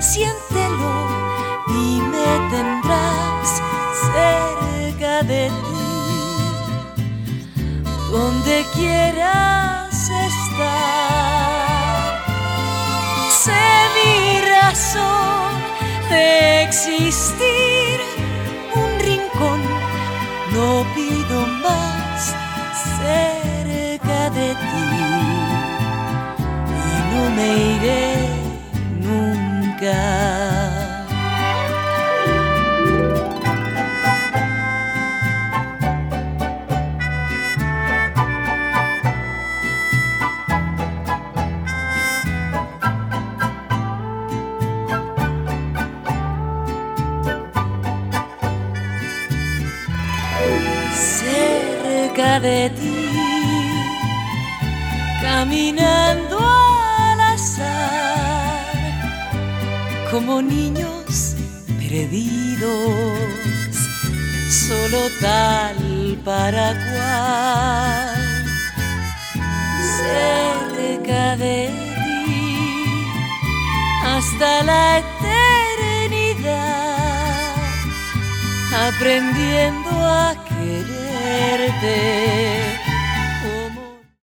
siéntelo y me tendrás cerca de ti, donde quieras estar. Sé mi razón de existir, un rincón, no pido más cerca de ti y no me iré nunca. de ti, caminando como niños perdidos, solo tal para cual, cerca de ti, hasta la eternidad, aprendiendo a quererte